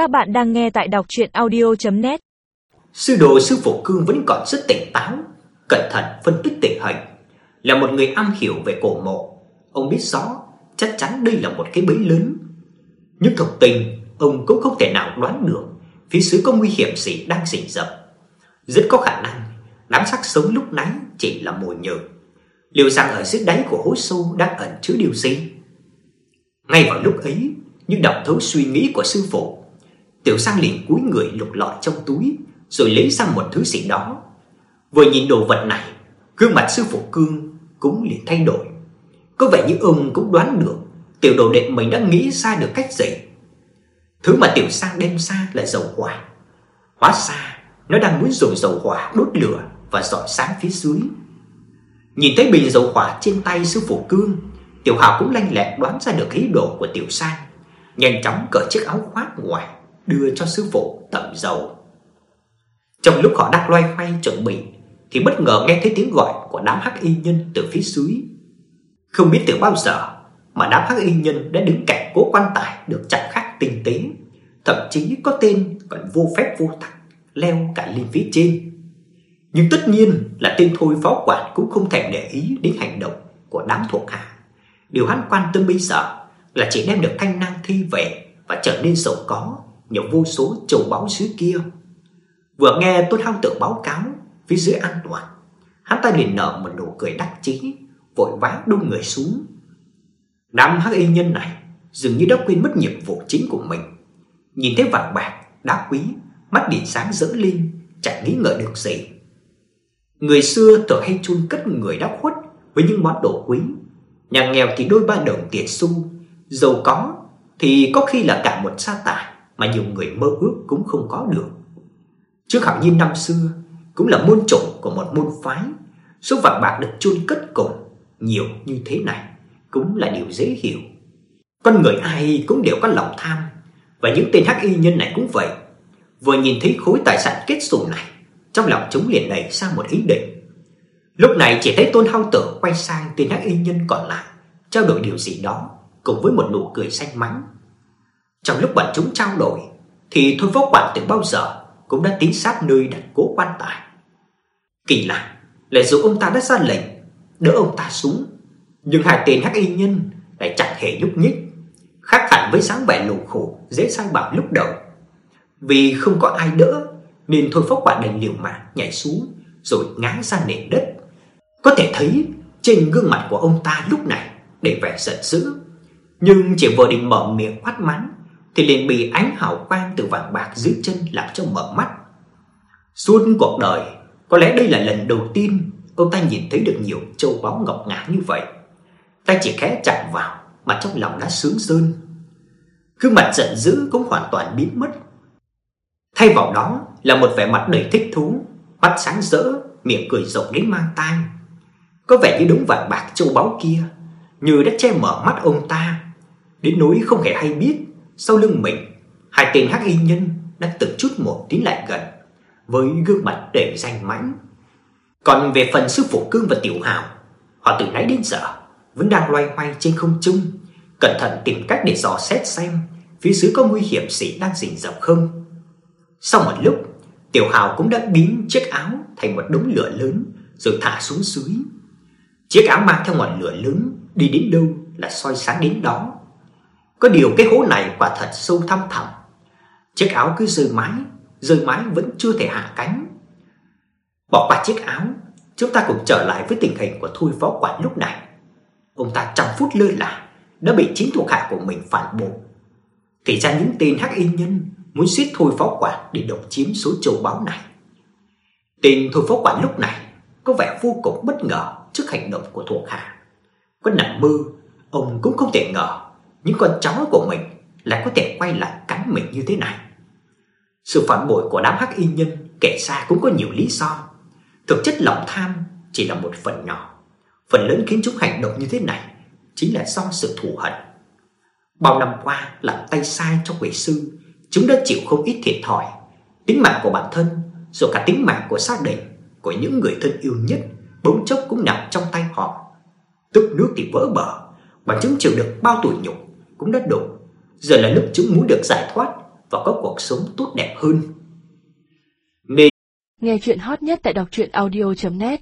Các bạn đang nghe tại đọc audio net Sư đồ sư phụ Cương vẫn còn rất tỉnh táo, cẩn thận phân tích tình hình, là một người am hiểu về cổ mộ. Ông biết rõ chắc chắn đây là một cái bẫy lớn. Nhưng thực tình, ông cũng không thể nào đoán được phía dưới có nguy hiểm gì đang rình rập. Rất có khả năng đám xác sống lúc nãy chỉ là mồi nhử. Liệu rằng ở dưới đáy của hố sâu đang ẩn chứa điều gì? Ngay vào lúc ấy, như đọc thấu suy nghĩ của sư phụ, Tiểu Sang liền cúi người lục lọi trong túi rồi lấy ra một thứ gì đó. Vừa nhìn đồ vật này, gương mặt sư phụ Cương cũng liền thay đổi. Có vẻ như ông cũng đoán được tiểu đồ đệ mình đã nghĩ ra được cách gì. Thứ mà Tiểu Sang đem ra là dầu hỏa. Hóa ra nó đang muốn dùng dầu hỏa đốt lửa và dọi sáng phía dưới. Nhìn thấy bình dầu hỏa trên tay sư phụ Cương, Tiểu Hạo cũng lanh lẹ đoán ra được ý đồ của Tiểu Sang, nhanh chóng cởi chiếc áo khoác ngoài đưa cho sư phụ tẩm dầu. Trong lúc họ đang loay hoay chuẩn bị thì bất ngờ nghe thấy tiếng gọi của đám hắc y nhân từ phía dưới. Không biết từ bao giờ mà đám hắc y nhân đã đứng cạnh cố quan tài được chặt khắc tinh tế, thậm chí có tên còn vô phép vô tắc leo cả lên phía trên. Nhưng tất nhiên là tên thôi phó quản cũng không thèm để ý đến hành động của đám thuộc hạ. Điều hắn quan tâm bây giờ là chỉ đem được thanh năng thi về và trở nên giàu có nhờ vô số châu báu xứ kia. Vừa nghe Tôn Hao Tự báo cáo phía dưới an toàn, hắn ta liền nở một nụ cười đắc chí, vội vã đung người xuống. Đám hắc y nhân này dường như đã quên mất nhiệm vụ chính của mình. Nhìn thấy vàng bạc, đá quý, mắt điện sáng rỡ lên, chẳng nghĩ ngợi được gì. Người xưa thường hay chôn cất người đã khuất với những món đồ quý, nhà nghèo thì đôi ba đồng tiền xu, giàu có thì có khi là cả một sa tài mà nhiều người mơ ước cũng không có được. Trước hạo nhiên năm xưa cũng là môn chủ của một môn phái, số vàng bạc được chôn cất cùng nhiều như thế này cũng là điều dễ hiểu. Con người ai cũng đều có lòng tham, và những tên hắc y nhân này cũng vậy. Vừa nhìn thấy khối tài sản kết xù này, trong lòng chúng liền nảy ra một ý định. Lúc này chỉ thấy Tôn Hao Tử quay sang tên hắc y nhân còn lại, trao đổi điều gì đó cùng với một nụ cười xanh mắng. Trong lúc bọn chúng trao đổi thì Thôi Phó Quản từ bao giờ cũng đã tính sát nơi đặt cố quan tài. Kỳ lạ là dù ông ta đã ra lệnh đỡ ông ta xuống, nhưng hai tên hắc y nhân lại chẳng hề nhúc nhích, khác hẳn với sáng vẻ lù khổ dễ sai bảo lúc đầu. Vì không có ai đỡ nên Thôi Phó Quản đành liều mạng nhảy xuống rồi ngã ra nền đất. Có thể thấy trên gương mặt của ông ta lúc này đầy vẻ giận dữ, nhưng chỉ vừa định mở miệng quát mắng thì liền bị ánh hào quang từ vàng bạc dưới chân làm cho mở mắt. Suốt cuộc đời, có lẽ đây là lần đầu tiên ông ta nhìn thấy được nhiều châu báu ngọc ngà như vậy. Tay chỉ khẽ chạm vào mà trong lòng đã sướng sơn. Gương mặt giận dữ cũng hoàn toàn biến mất. Thay vào đó là một vẻ mặt đầy thích thú, mắt sáng rỡ, miệng cười rộng đến mang tai. Có vẻ như đống vàng bạc châu báu kia như đã che mở mắt ông ta, đến nỗi không hề hay biết sau lưng mình, hai tên hắc y nhân đã từng chút một tiến lại gần, với gương mặt đầy danh mãnh. Còn về phần sư phụ Cương và Tiểu Hào, họ từ nãy đến giờ vẫn đang loay hoay trên không trung, cẩn thận tìm cách để dò xét xem phía dưới có nguy hiểm gì đang rình rập không. Sau một lúc, Tiểu Hào cũng đã biến chiếc áo thành một đống lửa lớn rồi thả xuống dưới. Chiếc áo mang theo ngọn lửa lớn đi đến đâu là soi sáng đến đó. Có điều cái hố này quả thật sâu thăm thẳm. Chiếc áo cứ rơi mãi, rơi mãi vẫn chưa thể hạ cánh. Bỏ qua chiếc áo, chúng ta cùng trở lại với tình hình của Thôi Phó Quản lúc này. Ông ta trong phút lơ là đã bị chính thuộc hạ của mình phản bội. Thì ra những tên hắc y nhân muốn giết Thôi Phó Quản để độc chiếm số châu báu này. Tên Thôi Phó Quản lúc này có vẻ vô cùng bất ngờ trước hành động của thuộc hạ. Có nằm mơ, ông cũng không thể ngờ những con chó của mình lại có thể quay lại cắn mình như thế này. Sự phản bội của đám hắc y nhân kể ra cũng có nhiều lý do. Thực chất lòng tham chỉ là một phần nhỏ. Phần lớn khiến chúng hành động như thế này chính là do sự thù hận. Bao năm qua làm tay sai cho quỷ sư, chúng đã chịu không ít thiệt thòi. Tính mạng của bản thân, rồi cả tính mạng của gia đình, của những người thân yêu nhất, bỗng chốc cũng nằm trong tay họ. Tức nước thì vỡ bờ, và chúng chịu được bao tuổi nhục cũng đã đủ. Giờ là lúc chúng muốn được giải thoát và có cuộc sống tốt đẹp hơn. Nghe chuyện hot nhất tại đọc truyện audio net